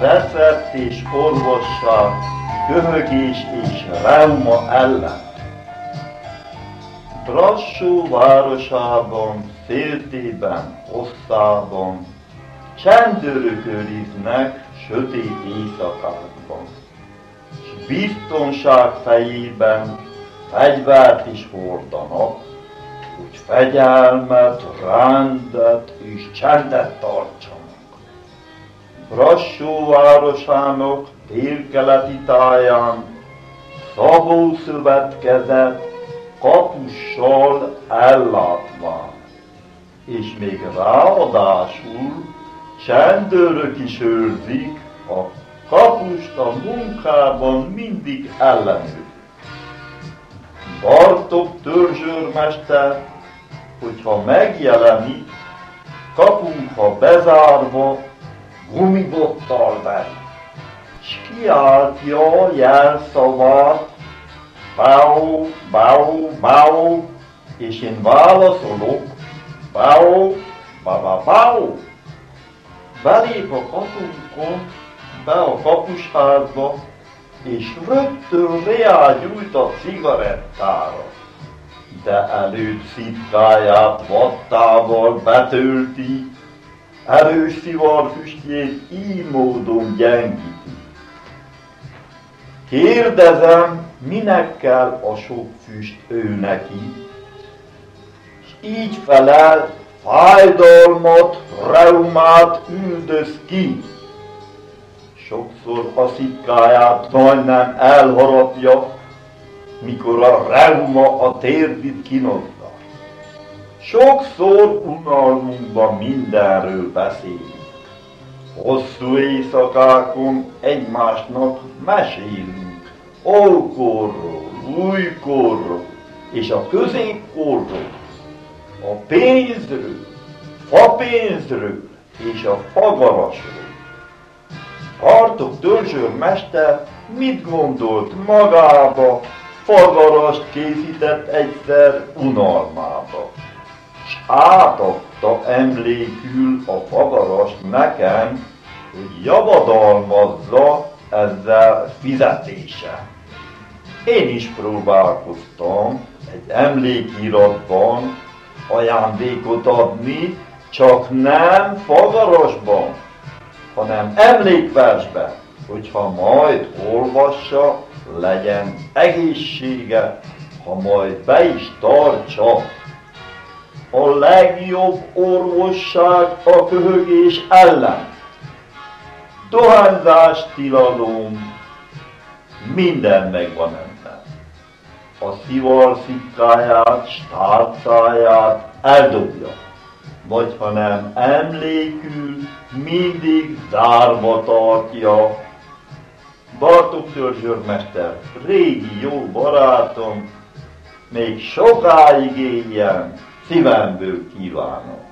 recept és orvossal, köhögés és reuma ellen. Brassó városában, széltében, hosszában, csendőrök őriznek sötét éjszakákban, s biztonság fejében fegyvert is hordanak, hogy fegyelmet, rendet és csendet tartsanak. Brassó városának délkeleti táján Szabó szövetkezett kapussal ellátván, és még ráadásul csendőrök is őrzik, a kapust a munkában mindig ellenőrzik. Bartok törzsőrmester, hogyha megjelenik, kapunk, ha bezárva, gumibottal ver, s kiáltja a jelszavát, báó, báó, báó, és én válaszolok, báó, baba, báó. Belép a kapunkon, be a kapusházba, és rögtön reágyújt a cigarettára. De előtt szitkáját vattával betölti, erős szivarfüstjét így módon gyengíti. Kérdezem, minek kell a sok füst ő neki, és így felel, fájdalmat, reumát üldöz ki. Sokszor a szitkáját majdnem elharapja, mikor a reuma a térdit kinozza. Sokszor unalmunkban mindenről beszélünk. Hosszú éjszakákon egymásnak mesélünk olkorról, újkorról és a középkorról, a pénzről, fapénzről és a fagarasról. Artok mester mit gondolt magába, fagarast készített egyszer unalmába, s átadta emlékül a fagarast nekem, hogy javadalmazza ezzel fizetése. Én is próbálkoztam egy emlékiratban ajándékot adni, csak nem fagarosban, hanem emlékversben, hogyha majd olvassa, legyen egészsége, ha majd be is tartsa. A legjobb orvosság a köhögés ellen. Dohányzás tilalom, minden megvan ebben. A szivar szikkáját, stárcáját eldobja, vagy ha nem emlékül, mindig zárva tartja. Bartók törzsőrmester, régi jó barátom, még sokáig éljen, szívemből kívánom.